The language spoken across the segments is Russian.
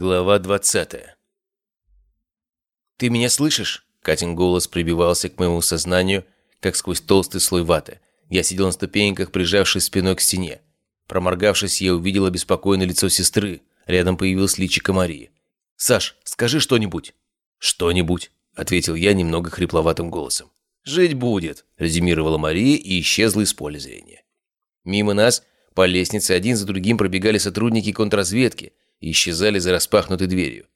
Глава двадцатая. «Ты меня слышишь?» Катин голос прибивался к моему сознанию, как сквозь толстый слой ваты. Я сидел на ступеньках, прижавшись спиной к стене. Проморгавшись, я увидел обеспокоенное лицо сестры. Рядом появилась личико Марии. «Саш, скажи что-нибудь». «Что-нибудь», — ответил я немного хрипловатым голосом. «Жить будет», — резюмировала Мария и исчезла из поля зрения. Мимо нас по лестнице один за другим пробегали сотрудники контрразведки — и исчезали за распахнутой дверью.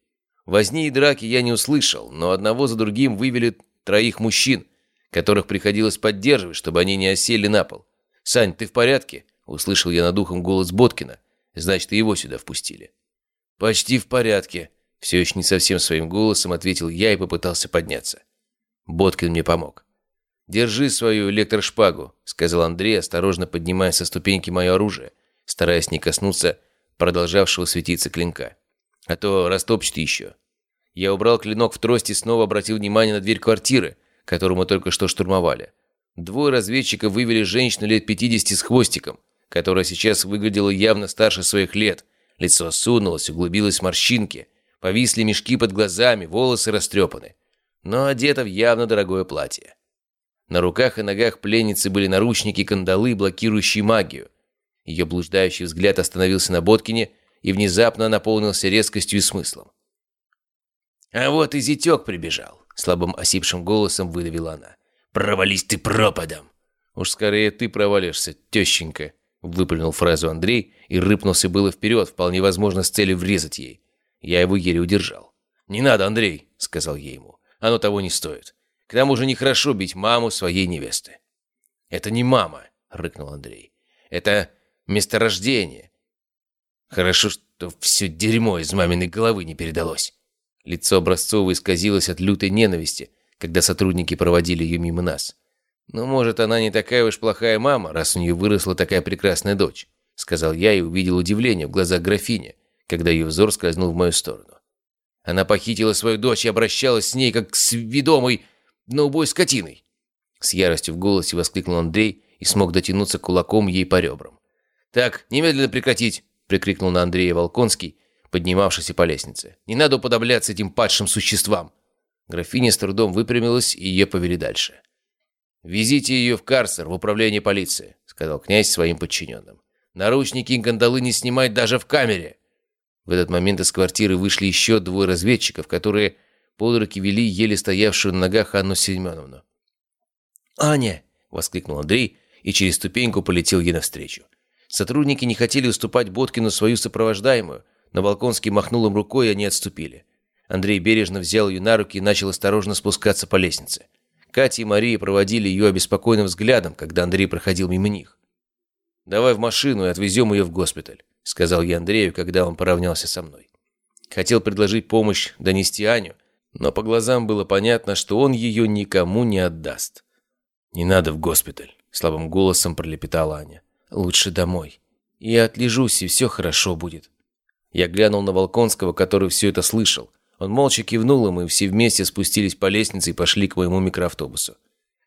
Возни и драки я не услышал, но одного за другим вывели троих мужчин, которых приходилось поддерживать, чтобы они не осели на пол. «Сань, ты в порядке?» – услышал я над ухом голос Боткина. «Значит, и его сюда впустили». «Почти в порядке», – все еще не совсем своим голосом ответил я и попытался подняться. Боткин мне помог. «Держи свою электрошпагу», – сказал Андрей, осторожно поднимая со ступеньки мое оружие, стараясь не коснуться продолжавшего светиться клинка. А то растопчет еще. Я убрал клинок в трость и снова обратил внимание на дверь квартиры, которую мы только что штурмовали. Двое разведчиков вывели женщину лет 50 с хвостиком, которая сейчас выглядела явно старше своих лет. Лицо осунулось, углубилось в морщинки, повисли мешки под глазами, волосы растрепаны. Но одета в явно дорогое платье. На руках и ногах пленницы были наручники, кандалы, блокирующие магию. Ее блуждающий взгляд остановился на Боткине и внезапно наполнился резкостью и смыслом. «А вот и зятек прибежал», — слабым осипшим голосом выдавила она. «Провались ты пропадом!» «Уж скорее ты провалишься, тещенька», — выплюнул фразу Андрей и рыпнулся было вперед, вполне возможно, с целью врезать ей. Я его еле удержал. «Не надо, Андрей», — сказал я ему. «Оно того не стоит. К тому же нехорошо бить маму своей невесты». «Это не мама», — рыкнул Андрей. «Это месторождение. Хорошо, что все дерьмо из маминой головы не передалось. Лицо Образцова исказилось от лютой ненависти, когда сотрудники проводили ее мимо нас. «Ну, может, она не такая уж плохая мама, раз у нее выросла такая прекрасная дочь», сказал я и увидел удивление в глазах графини, когда ее взор скользнул в мою сторону. Она похитила свою дочь и обращалась с ней, как с ведомой на убой скотиной. С яростью в голосе воскликнул Андрей и смог дотянуться кулаком ей по ребрам. «Так, немедленно прекратить!» — прикрикнул на Андрея Волконский, поднимавшийся по лестнице. «Не надо уподобляться этим падшим существам!» Графиня с трудом выпрямилась, и ее повели дальше. «Везите ее в карцер, в управление полиции», — сказал князь своим подчиненным. «Наручники и гандалы не снимать даже в камере!» В этот момент из квартиры вышли еще двое разведчиков, которые под руки вели еле стоявшую на ногах Анну Семеновну. «Аня!» — воскликнул Андрей и через ступеньку полетел ей навстречу. Сотрудники не хотели уступать Боткину свою сопровождаемую, но Волконский махнул им рукой, и они отступили. Андрей бережно взял ее на руки и начал осторожно спускаться по лестнице. Катя и Мария проводили ее обеспокоенным взглядом, когда Андрей проходил мимо них. «Давай в машину и отвезем ее в госпиталь», — сказал я Андрею, когда он поравнялся со мной. Хотел предложить помощь донести Аню, но по глазам было понятно, что он ее никому не отдаст. «Не надо в госпиталь», — слабым голосом пролепетала Аня. Лучше домой. Я отлежусь, и все хорошо будет. Я глянул на Волконского, который все это слышал. Он молча кивнул, и мы все вместе спустились по лестнице и пошли к моему микроавтобусу.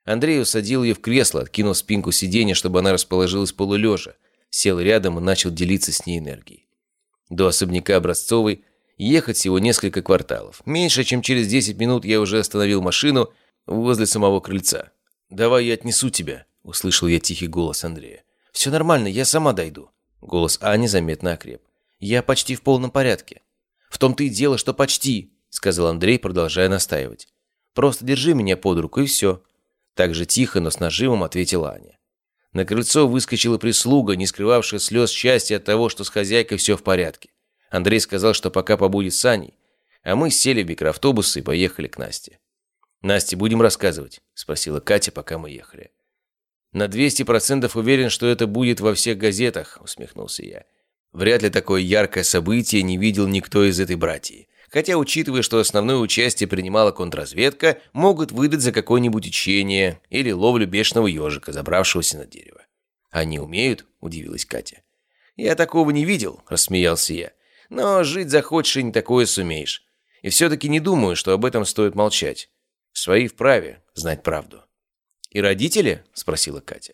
Андрей усадил ее в кресло, откинул спинку сиденья, чтобы она расположилась полулежа, сел рядом и начал делиться с ней энергией. До особняка Образцовой ехать всего несколько кварталов. Меньше чем через 10 минут я уже остановил машину возле самого крыльца. «Давай я отнесу тебя», — услышал я тихий голос Андрея. «Все нормально, я сама дойду». Голос Ани заметно окреп. «Я почти в полном порядке». «В том-то и дело, что почти», — сказал Андрей, продолжая настаивать. «Просто держи меня под руку, и все». Так же тихо, но с нажимом ответила Аня. На крыльцо выскочила прислуга, не скрывавшая слез счастья от того, что с хозяйкой все в порядке. Андрей сказал, что пока побудет с Аней, а мы сели в микроавтобус и поехали к Насте. «Насте, будем рассказывать?» – спросила Катя, пока мы ехали. «На 200% уверен, что это будет во всех газетах», — усмехнулся я. Вряд ли такое яркое событие не видел никто из этой братьи. Хотя, учитывая, что основное участие принимала контрразведка, могут выдать за какое-нибудь учение или ловлю бешеного ежика, забравшегося на дерево. «Они умеют?» – удивилась Катя. «Я такого не видел», – рассмеялся я. «Но жить захочешь и не такое сумеешь. И все-таки не думаю, что об этом стоит молчать. Свои вправе знать правду». «И родители?» – спросила Катя.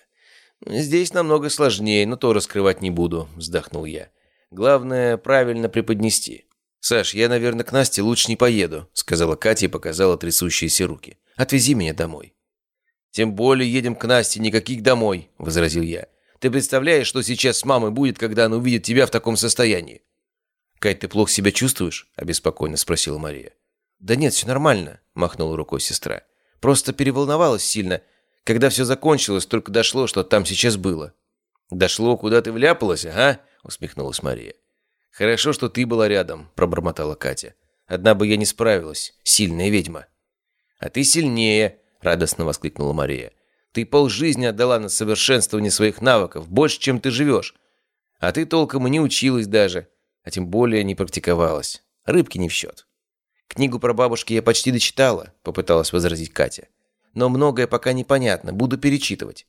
«Здесь намного сложнее, но то раскрывать не буду», – вздохнул я. «Главное, правильно преподнести». «Саш, я, наверное, к Насте лучше не поеду», — сказала Катя и показала трясущиеся руки. «Отвези меня домой». «Тем более едем к Насте, никаких домой», — возразил я. «Ты представляешь, что сейчас с мамой будет, когда она увидит тебя в таком состоянии?» «Кать, ты плохо себя чувствуешь?» — обеспокоенно спросила Мария. «Да нет, все нормально», — махнула рукой сестра. «Просто переволновалась сильно. Когда все закончилось, только дошло, что там сейчас было». «Дошло, куда ты вляпалась, ага?» — усмехнулась Мария. «Хорошо, что ты была рядом», — пробормотала Катя. «Одна бы я не справилась. Сильная ведьма». «А ты сильнее», — радостно воскликнула Мария. «Ты полжизни отдала на совершенствование своих навыков, больше, чем ты живешь. А ты толком и не училась даже, а тем более не практиковалась. Рыбки не в счет». «Книгу про бабушки я почти дочитала», — попыталась возразить Катя. «Но многое пока непонятно, буду перечитывать».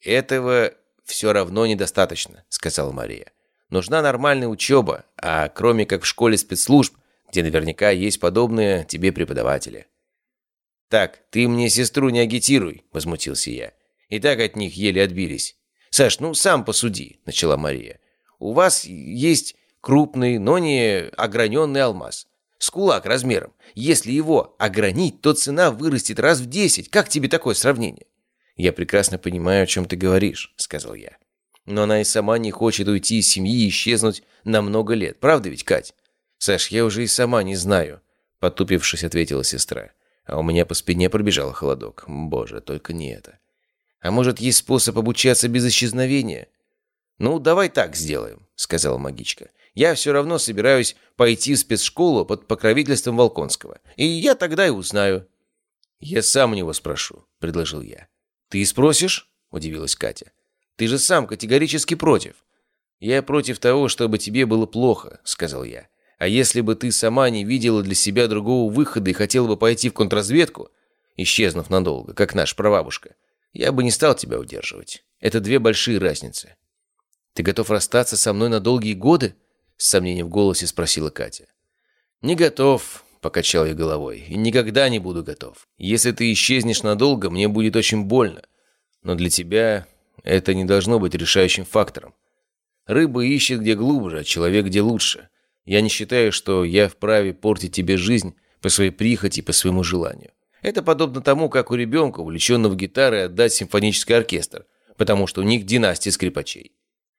«Этого все равно недостаточно», — сказала Мария. «Нужна нормальная учеба, а кроме как в школе спецслужб, где наверняка есть подобные тебе преподаватели». «Так, ты мне сестру не агитируй», — возмутился я. «И так от них еле отбились». «Саш, ну сам посуди», — начала Мария. «У вас есть крупный, но не ограненный алмаз. С кулак размером. Если его огранить, то цена вырастет раз в десять. Как тебе такое сравнение?» «Я прекрасно понимаю, о чем ты говоришь», — сказал я. «Но она и сама не хочет уйти из семьи и исчезнуть на много лет. Правда ведь, Кать?» «Саш, я уже и сама не знаю», — потупившись, ответила сестра. А у меня по спине пробежал холодок. Боже, только не это. А может, есть способ обучаться без исчезновения? «Ну, давай так сделаем», — сказала магичка. «Я все равно собираюсь пойти в спецшколу под покровительством Волконского. И я тогда и узнаю». «Я сам у него спрошу», — предложил я. «Ты спросишь?» — удивилась Катя. «Ты же сам категорически против». «Я против того, чтобы тебе было плохо», — сказал я. А если бы ты сама не видела для себя другого выхода и хотела бы пойти в контрразведку, исчезнув надолго, как наша прабабушка, я бы не стал тебя удерживать. Это две большие разницы. Ты готов расстаться со мной на долгие годы? С сомнением в голосе спросила Катя. Не готов, покачал я головой, и никогда не буду готов. Если ты исчезнешь надолго, мне будет очень больно. Но для тебя это не должно быть решающим фактором. Рыба ищет где глубже, а человек где лучше. Я не считаю, что я вправе портить тебе жизнь по своей прихоти, по своему желанию. Это подобно тому, как у ребенка, увлеченного гитарой, отдать симфонический оркестр, потому что у них династия скрипачей.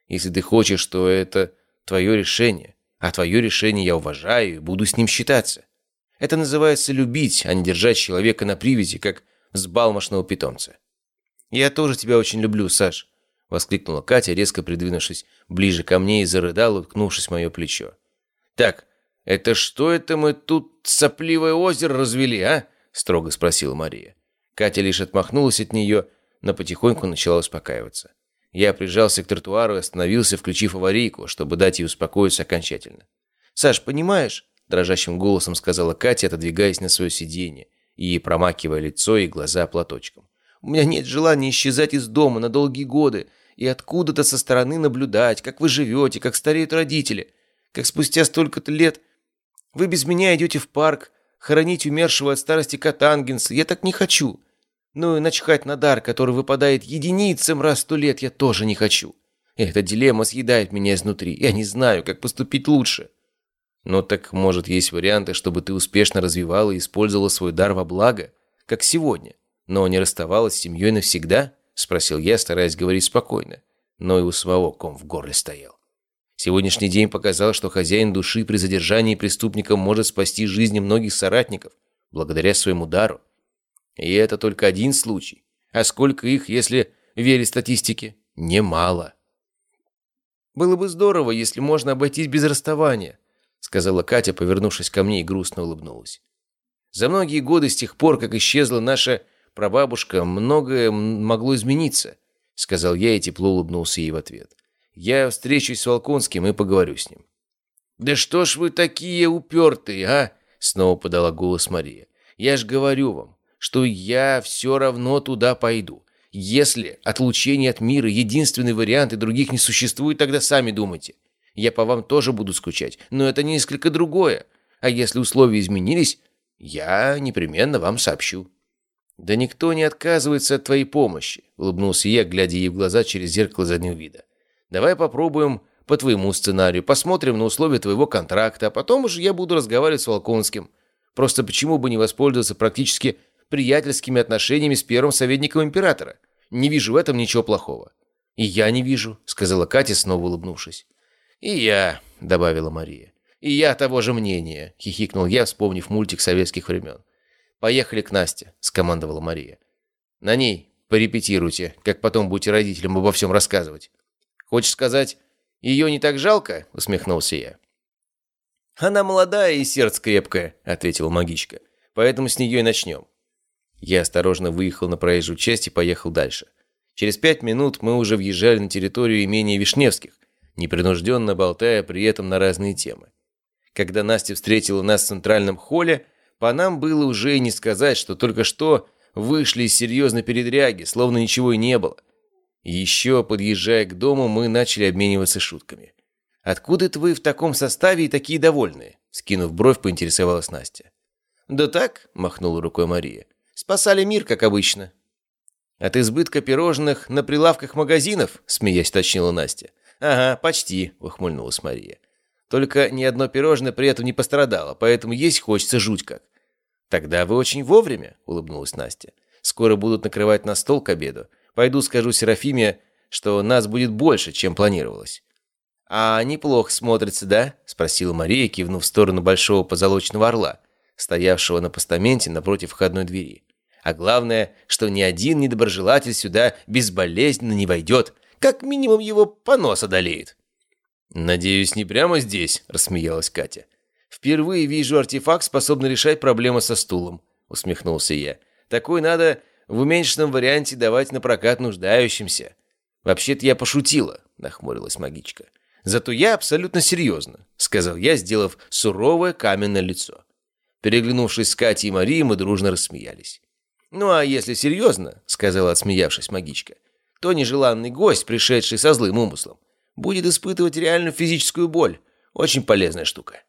Если ты хочешь, что это твое решение, а твое решение я уважаю и буду с ним считаться. Это называется любить, а не держать человека на привязи, как взбалмошного питомца. «Я тоже тебя очень люблю, Саш», — воскликнула Катя, резко придвинувшись ближе ко мне и зарыдала, уткнувшись в мое плечо. «Так, это что это мы тут сопливое озеро развели, а?» — строго спросила Мария. Катя лишь отмахнулась от нее, но потихоньку начала успокаиваться. Я прижался к тротуару и остановился, включив аварийку, чтобы дать ей успокоиться окончательно. «Саш, понимаешь?» – дрожащим голосом сказала Катя, отодвигаясь на свое сиденье и промакивая лицо и глаза платочком. «У меня нет желания исчезать из дома на долгие годы и откуда-то со стороны наблюдать, как вы живете, как стареют родители как спустя столько-то лет вы без меня идете в парк, хоронить умершего от старости Катангенса. Я так не хочу. Ну и начхать на дар, который выпадает единицам раз в сто лет, я тоже не хочу. Эта дилемма съедает меня изнутри. Я не знаю, как поступить лучше. Но так, может, есть варианты, чтобы ты успешно развивала и использовала свой дар во благо, как сегодня, но не расставалась с семьей навсегда? Спросил я, стараясь говорить спокойно, но и у самого ком в горле стоял. Сегодняшний день показал, что хозяин души при задержании преступника может спасти жизни многих соратников, благодаря своему дару. И это только один случай. А сколько их, если верить статистике? Немало. «Было бы здорово, если можно обойтись без расставания», сказала Катя, повернувшись ко мне и грустно улыбнулась. «За многие годы с тех пор, как исчезла наша прабабушка, многое могло измениться», сказал я и тепло улыбнулся ей в ответ. Я встречусь с Волконским и поговорю с ним». «Да что ж вы такие упертые, а?» Снова подала голос Мария. «Я ж говорю вам, что я все равно туда пойду. Если отлучение от мира единственный вариант и других не существует, тогда сами думайте. Я по вам тоже буду скучать, но это несколько другое. А если условия изменились, я непременно вам сообщу». «Да никто не отказывается от твоей помощи», — улыбнулся я, глядя ей в глаза через зеркало заднего вида. Давай попробуем по твоему сценарию, посмотрим на условия твоего контракта, а потом уже я буду разговаривать с Волконским. Просто почему бы не воспользоваться практически приятельскими отношениями с первым советником императора? Не вижу в этом ничего плохого». «И я не вижу», — сказала Катя, снова улыбнувшись. «И я», — добавила Мария. «И я того же мнения», — хихикнул я, вспомнив мультик советских времен. «Поехали к Насте», — скомандовала Мария. «На ней порепетируйте, как потом будете родителям обо всем рассказывать». «Хочешь сказать, ее не так жалко?» — усмехнулся я. «Она молодая и сердце крепкое», — ответила магичка. «Поэтому с нее и начнем». Я осторожно выехал на проезжую часть и поехал дальше. Через пять минут мы уже въезжали на территорию имения Вишневских, непринужденно болтая при этом на разные темы. Когда Настя встретила нас в центральном холле, по нам было уже и не сказать, что только что вышли из серьезной передряги, словно ничего и не было. Еще подъезжая к дому, мы начали обмениваться шутками. «Откуда это вы в таком составе и такие довольные?» Скинув бровь, поинтересовалась Настя. «Да так», — махнула рукой Мария. «Спасали мир, как обычно». «От избытка пирожных на прилавках магазинов?» — смеясь уточнила Настя. «Ага, почти», — ухмыльнулась Мария. «Только ни одно пирожное при этом не пострадало, поэтому есть хочется жуть как». «Тогда вы очень вовремя», — улыбнулась Настя. «Скоро будут накрывать на стол к обеду. Пойду скажу Серафиме, что нас будет больше, чем планировалось». «А неплохо смотрится, да?» — спросила Мария, кивнув в сторону большого позолоченного орла, стоявшего на постаменте напротив входной двери. «А главное, что ни один недоброжелатель сюда безболезненно не войдет, как минимум его понос одолеет». «Надеюсь, не прямо здесь», — рассмеялась Катя. «Впервые вижу артефакт, способный решать проблемы со стулом», — усмехнулся я. «Такой надо в уменьшенном варианте давать на прокат нуждающимся». «Вообще-то я пошутила», — нахмурилась магичка. «Зато я абсолютно серьезно», — сказал я, сделав суровое каменное лицо. Переглянувшись с Катей и Марией, мы дружно рассмеялись. «Ну а если серьезно», — сказала, отсмеявшись магичка, — то нежеланный гость, пришедший со злым умыслом, будет испытывать реальную физическую боль. Очень полезная штука.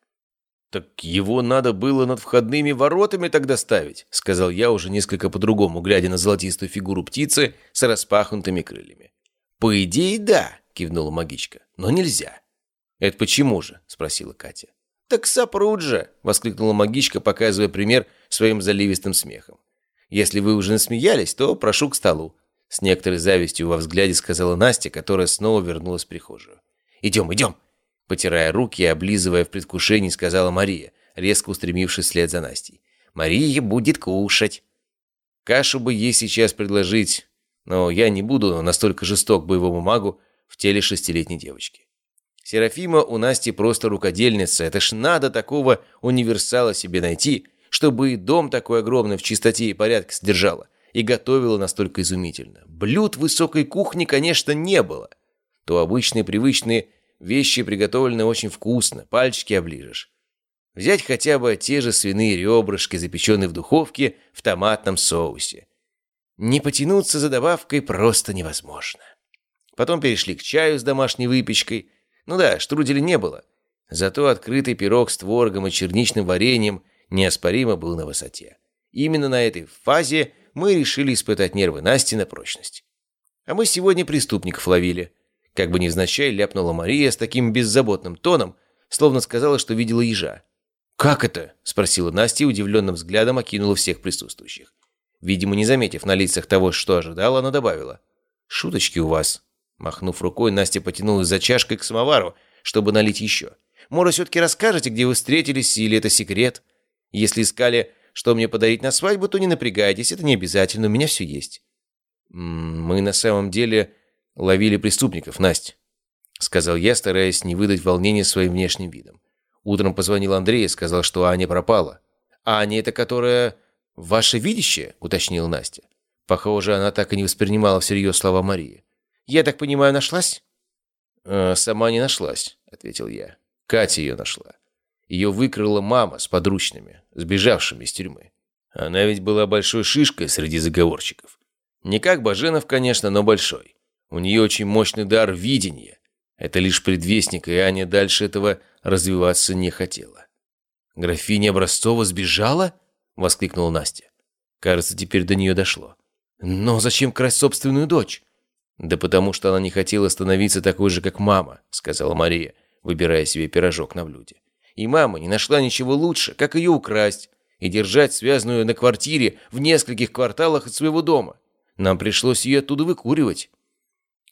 «Так его надо было над входными воротами тогда ставить», сказал я уже несколько по-другому, глядя на золотистую фигуру птицы с распахнутыми крыльями. «По идее, да», кивнула магичка, «но нельзя». «Это почему же?» спросила Катя. «Так сопрут же!» — воскликнула магичка, показывая пример своим заливистым смехом. «Если вы уже насмеялись, то прошу к столу. С некоторой завистью во взгляде сказала Настя, которая снова вернулась в прихожую. «Идем, идем!» Потирая руки и облизывая в предвкушении, сказала Мария, резко устремившись вслед за Настей. «Мария будет кушать!» Кашу бы ей сейчас предложить, но я не буду настолько жесток боевому магу в теле шестилетней девочки. Серафима у Насти просто рукодельница, это ж надо такого универсала себе найти, чтобы и дом такой огромный в чистоте и порядке содержала и готовила настолько изумительно. Блюд высокой кухни, конечно, не было. То обычные привычные вещи приготовлены очень вкусно, пальчики оближешь. Взять хотя бы те же свиные ребрышки, запеченные в духовке в томатном соусе. Не потянуться за добавкой просто невозможно. Потом перешли к чаю с домашней выпечкой. Ну да, штруделя не было. Зато открытый пирог с творогом и черничным вареньем неоспоримо был на высоте. Именно на этой фазе мы решили испытать нервы Насти на прочность. А мы сегодня преступников ловили. Как бы невзначай ляпнула Мария с таким беззаботным тоном, словно сказала, что видела ежа. «Как это?» – спросила Настя и удивленным взглядом окинула всех присутствующих. Видимо, не заметив на лицах того, что ожидала, она добавила. «Шуточки у вас». Махнув рукой, Настя потянулась за чашкой к самовару, чтобы налить еще. «Может, все-таки расскажете, где вы встретились, или это секрет? Если искали что мне подарить на свадьбу, то не напрягайтесь, это не обязательно, у меня все есть». «Мы на самом деле ловили преступников, Настя», — сказал я, стараясь не выдать волнения своим внешним видом. Утром позвонил Андрей и сказал, что Аня пропала. «А Аня это которая... ваше видящее?» — уточнила Настя. Похоже, она так и не воспринимала всерьез слова Марии. «Я так понимаю, нашлась?» «Э, «Сама не нашлась», — ответил я. «Катя ее нашла. Ее выкрала мама с подручными, сбежавшими из тюрьмы. Она ведь была большой шишкой среди заговорщиков. Не как Баженов, конечно, но большой. У нее очень мощный дар видения. Это лишь предвестник, и Аня дальше этого развиваться не хотела. «Графиня Образцова сбежала?» — воскликнула Настя. Кажется, теперь до нее дошло. «Но зачем красть собственную дочь?» «Да потому что она не хотела становиться такой же, как мама», — сказала Мария, выбирая себе пирожок на блюде. «И мама не нашла ничего лучше, как ее украсть и держать связанную на квартире в нескольких кварталах от своего дома. Нам пришлось ее оттуда выкуривать».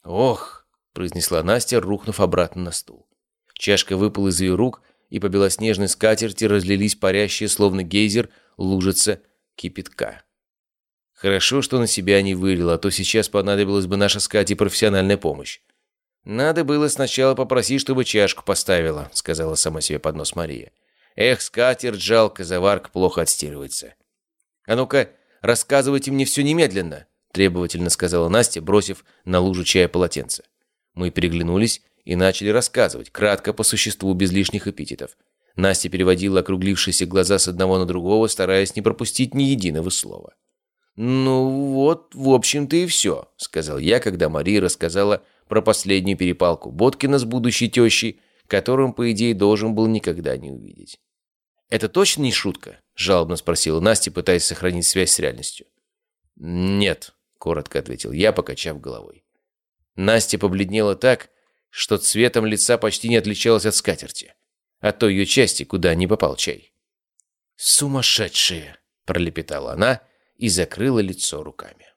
«Ох», — произнесла Настя, рухнув обратно на стул. Чашка выпала из ее рук, и по белоснежной скатерти разлились парящие, словно гейзер, лужица кипятка. Хорошо, что на себя не вылил, а то сейчас понадобилась бы наша с Катей профессиональная помощь. «Надо было сначала попросить, чтобы чашку поставила», — сказала сама себе под нос Мария. «Эх, скатерть жалко, заварка плохо отстирывается». «А ну-ка, рассказывайте мне все немедленно», — требовательно сказала Настя, бросив на лужу чая полотенце. Мы переглянулись и начали рассказывать, кратко по существу, без лишних эпитетов. Настя переводила округлившиеся глаза с одного на другого, стараясь не пропустить ни единого слова. «Ну вот, в общем-то и все», — сказал я, когда Мария рассказала про последнюю перепалку Боткина с будущей тещей, которым, по идее, должен был никогда не увидеть. «Это точно не шутка?» — жалобно спросила Настя, пытаясь сохранить связь с реальностью. «Нет», — коротко ответил я, покачав головой. Настя побледнела так, что цветом лица почти не отличалась от скатерти, от той ее части, куда не попал чай. «Сумасшедшие!» — пролепетала она, — и закрыла лицо руками.